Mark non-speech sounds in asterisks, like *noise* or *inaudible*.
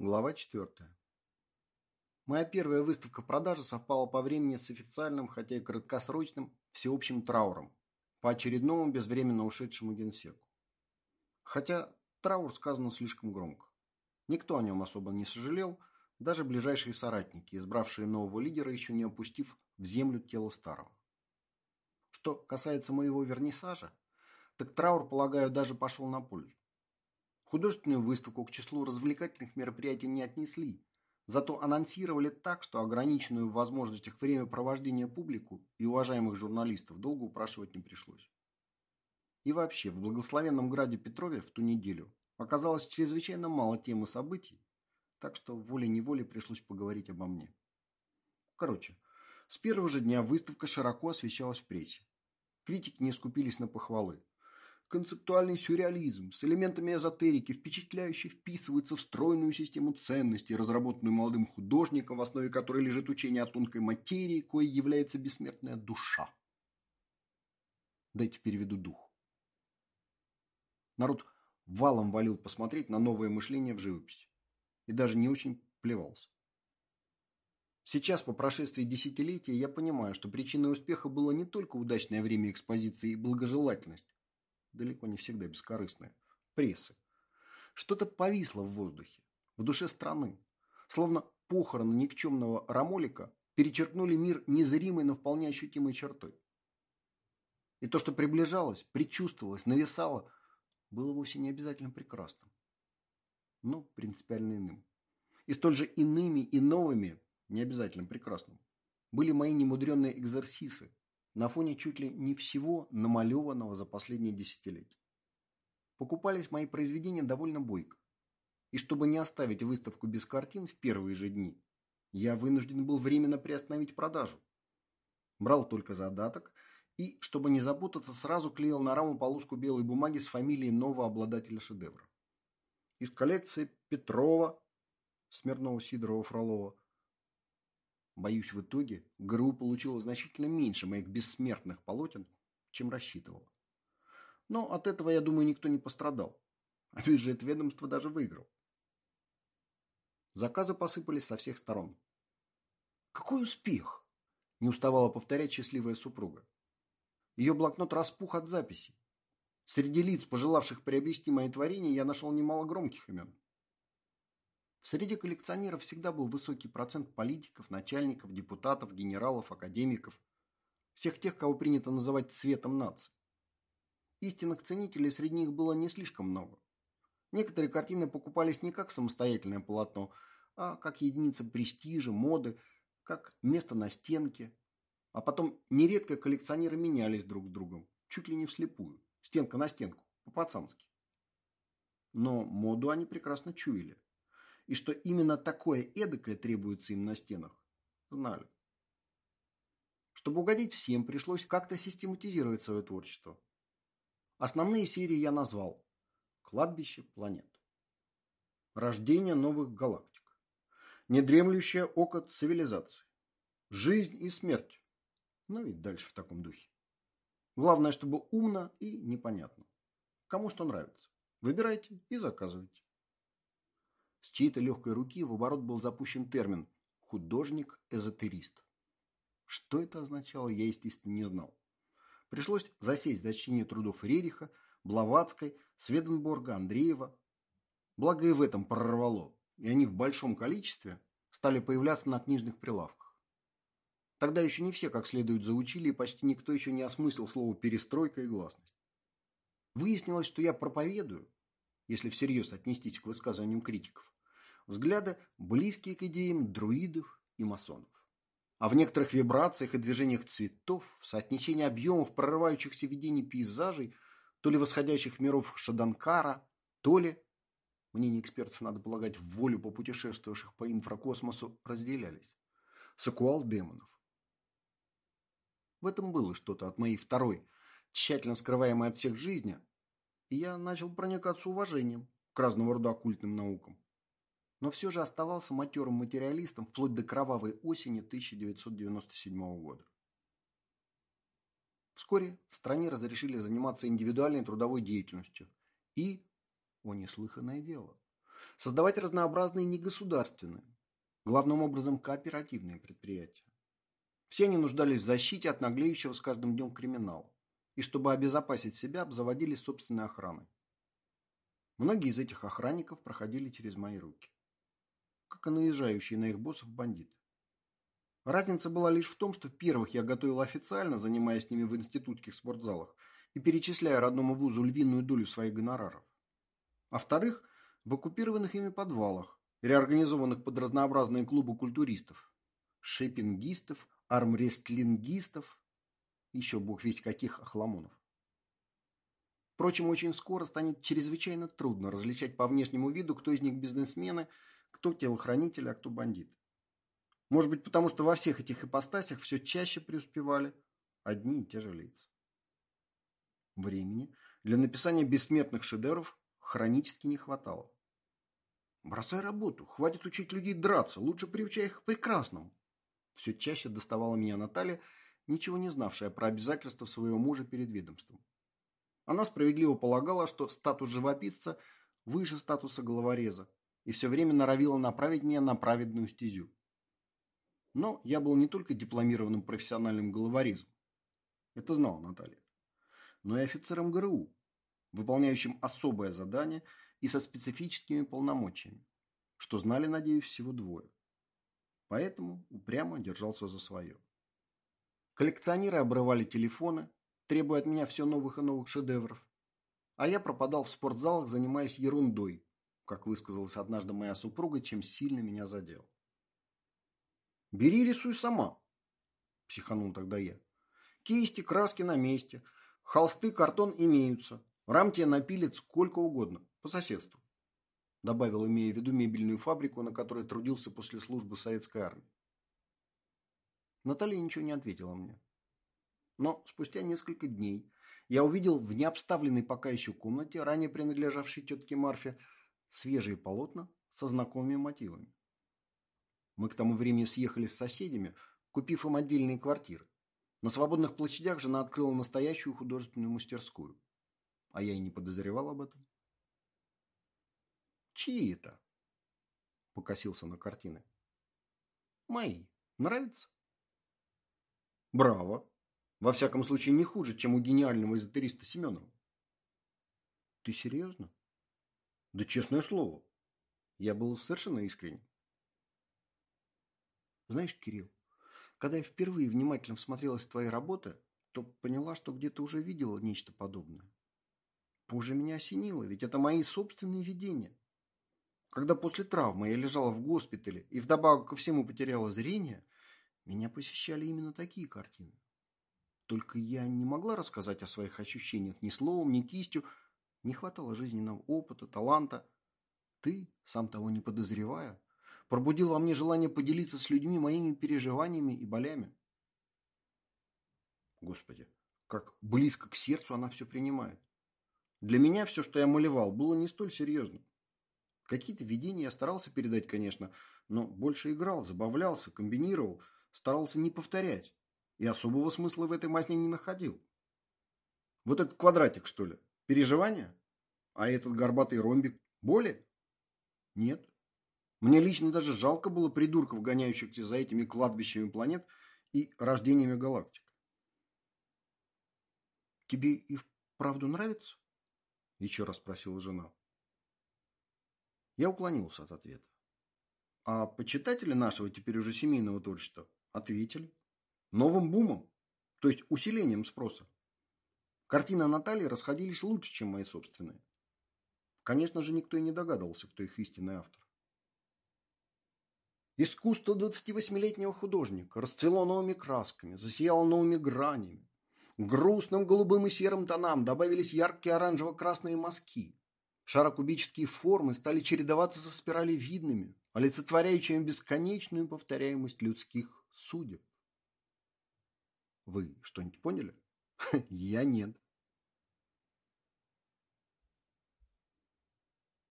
Глава 4. Моя первая выставка продажи совпала по времени с официальным, хотя и краткосрочным, всеобщим трауром по очередному безвременно ушедшему генсеку. Хотя траур сказано слишком громко. Никто о нем особо не сожалел, даже ближайшие соратники, избравшие нового лидера, еще не опустив в землю тело старого. Что касается моего вернисажа, так траур, полагаю, даже пошел на пользу. Художественную выставку к числу развлекательных мероприятий не отнесли, зато анонсировали так, что ограниченную в возможностях времяпровождения публику и уважаемых журналистов долго упрашивать не пришлось. И вообще, в благословенном граде Петрове в ту неделю оказалось чрезвычайно мало тем и событий, так что волей-неволей пришлось поговорить обо мне. Короче, с первого же дня выставка широко освещалась в прессе. Критики не скупились на похвалы концептуальный сюрреализм с элементами эзотерики впечатляюще вписывается в стройную систему ценностей, разработанную молодым художником, в основе которой лежит учение о тонкой материи, коей является бессмертная душа. Дайте переведу дух. Народ валом валил посмотреть на новое мышление в живописи. И даже не очень плевался. Сейчас, по прошествии десятилетия, я понимаю, что причиной успеха было не только удачное время экспозиции и благожелательность, далеко не всегда бескорыстная, прессы. Что-то повисло в воздухе, в душе страны. Словно похороны никчемного Рамолика перечеркнули мир незримой, но вполне ощутимой чертой. И то, что приближалось, предчувствовалось, нависало, было вовсе не обязательно прекрасным, но принципиально иным. И столь же иными и новыми, не обязательно прекрасным, были мои немудренные экзорсисы, на фоне чуть ли не всего намалеванного за последние десятилетия. Покупались мои произведения довольно бойко. И чтобы не оставить выставку без картин в первые же дни, я вынужден был временно приостановить продажу. Брал только задаток и, чтобы не запутаться, сразу клеил на раму полоску белой бумаги с фамилией нового обладателя шедевра. Из коллекции Петрова, Смирнова, Сидорова, Фролова Боюсь, в итоге ГРУ получила значительно меньше моих бессмертных полотен, чем рассчитывала. Но от этого, я думаю, никто не пострадал. А бюджет ведомства даже выиграл. Заказы посыпались со всех сторон. «Какой успех!» – не уставала повторять счастливая супруга. Ее блокнот распух от записей. Среди лиц, пожелавших приобрести мои творения, я нашел немало громких имен. Среди коллекционеров всегда был высокий процент политиков, начальников, депутатов, генералов, академиков. Всех тех, кого принято называть цветом нации. Истинных ценителей среди них было не слишком много. Некоторые картины покупались не как самостоятельное полотно, а как единица престижа, моды, как место на стенке. А потом нередко коллекционеры менялись друг с другом, чуть ли не вслепую, стенка на стенку, по-пацански. Но моду они прекрасно чуяли и что именно такое эдакое требуется им на стенах, знали. Чтобы угодить всем, пришлось как-то систематизировать свое творчество. Основные серии я назвал «Кладбище планет», «Рождение новых галактик», «Недремлющее око цивилизации», «Жизнь и смерть», ну и дальше в таком духе. Главное, чтобы умно и непонятно. Кому что нравится. Выбирайте и заказывайте. С чьей-то легкой руки в оборот был запущен термин «художник-эзотерист». Что это означало, я, естественно, не знал. Пришлось засесть за чтение трудов Рериха, Блаватской, Сведенборга, Андреева. Благо и в этом прорвало, и они в большом количестве стали появляться на книжных прилавках. Тогда еще не все как следует заучили, и почти никто еще не осмыслил слово «перестройка» и «гласность». Выяснилось, что я проповедую, если всерьез отнестись к высказываниям критиков, взгляды близкие к идеям друидов и масонов. А в некоторых вибрациях и движениях цветов, в соотнесении объемов прорывающихся видений пейзажей, то ли восходящих миров Шаданкара, то ли, мнение экспертов надо полагать, в волю попутешествовавших по инфракосмосу, разделялись. Сакуал демонов. В этом было что-то от моей второй, тщательно скрываемой от всех жизни, и я начал проникаться уважением к разного рода оккультным наукам. Но все же оставался матерым материалистом вплоть до кровавой осени 1997 года. Вскоре в стране разрешили заниматься индивидуальной трудовой деятельностью. И, о неслыханное дело, создавать разнообразные негосударственные, главным образом кооперативные предприятия. Все они нуждались в защите от наглеющего с каждым днем криминала, и чтобы обезопасить себя, обзаводились собственной охраной. Многие из этих охранников проходили через мои руки, как и наезжающие на их боссов бандиты. Разница была лишь в том, что первых я готовил официально, занимаясь с ними в институтских спортзалах и перечисляя родному вузу львиную долю своих гонораров. А вторых, в оккупированных ими подвалах, реорганизованных под разнообразные клубы культуристов, шейпингистов, армрестлингистов, еще бог весь каких охламонов. Впрочем, очень скоро станет чрезвычайно трудно различать по внешнему виду, кто из них бизнесмены, кто телохранители, а кто бандит. Может быть, потому что во всех этих ипостасях все чаще преуспевали одни и те же лица. Времени для написания бессмертных шедевров хронически не хватало. Бросай работу, хватит учить людей драться, лучше приучай их к прекрасному. Все чаще доставала меня Наталья, ничего не знавшая про обязательства своего мужа перед ведомством. Она справедливо полагала, что статус живописца выше статуса головореза, и все время норовила направить меня на праведную стезю. Но я был не только дипломированным профессиональным головорезом, это знала Наталья, но и офицером ГРУ, выполняющим особое задание и со специфическими полномочиями, что знали, надеюсь, всего двое. Поэтому упрямо держался за свое. Коллекционеры обрывали телефоны, требуя от меня все новых и новых шедевров. А я пропадал в спортзалах, занимаясь ерундой, как высказалась однажды моя супруга, чем сильно меня задел. «Бери рисуй сама», – психанул тогда я. «Кисти, краски на месте, холсты, картон имеются. Рамки напилит сколько угодно, по соседству», – добавил, имея в виду мебельную фабрику, на которой трудился после службы советской армии. Наталья ничего не ответила мне. Но спустя несколько дней я увидел в необставленной пока еще комнате, ранее принадлежавшей тетке Марфе, свежие полотна со знакомыми мотивами. Мы к тому времени съехали с соседями, купив им отдельные квартиры. На свободных площадях жена открыла настоящую художественную мастерскую. А я и не подозревал об этом. «Чьи это?» – покосился на картины. «Мои. Нравится?» «Браво! Во всяком случае, не хуже, чем у гениального эзотериста Семенова». «Ты серьезно?» «Да честное слово. Я был совершенно искренен. Знаешь, Кирилл, когда я впервые внимательно всмотрелась в твои работы, то поняла, что где-то уже видела нечто подобное. Позже меня осенило, ведь это мои собственные видения. Когда после травмы я лежала в госпитале и вдобавок ко всему потеряла зрение, меня посещали именно такие картины. Только я не могла рассказать о своих ощущениях ни словом, ни кистью. Не хватало жизненного опыта, таланта. Ты, сам того не подозревая, пробудил во мне желание поделиться с людьми моими переживаниями и болями. Господи, как близко к сердцу она все принимает. Для меня все, что я малевал, было не столь серьезным. Какие-то видения я старался передать, конечно, но больше играл, забавлялся, комбинировал, старался не повторять. И особого смысла в этой мазне не находил. Вот этот квадратик, что ли, переживания? А этот горбатый ромбик боли? Нет. Мне лично даже жалко было придурков, гоняющихся за этими кладбищами планет и рождениями галактик. «Тебе и вправду нравится?» – еще раз спросила жена. Я уклонился от ответа. А почитатели нашего теперь уже семейного творчества ответили. Новым бумом, то есть усилением спроса. Картины Натальи расходились лучше, чем мои собственные. Конечно же, никто и не догадывался, кто их истинный автор. Искусство 28-летнего художника расцвело новыми красками, засияло новыми гранями. Грустным голубым и серым тонам добавились яркие оранжево-красные мазки. Шарокубические формы стали чередоваться со спиралевидными, олицетворяющими бесконечную повторяемость людских судеб. Вы что-нибудь поняли? *laughs* Я нет.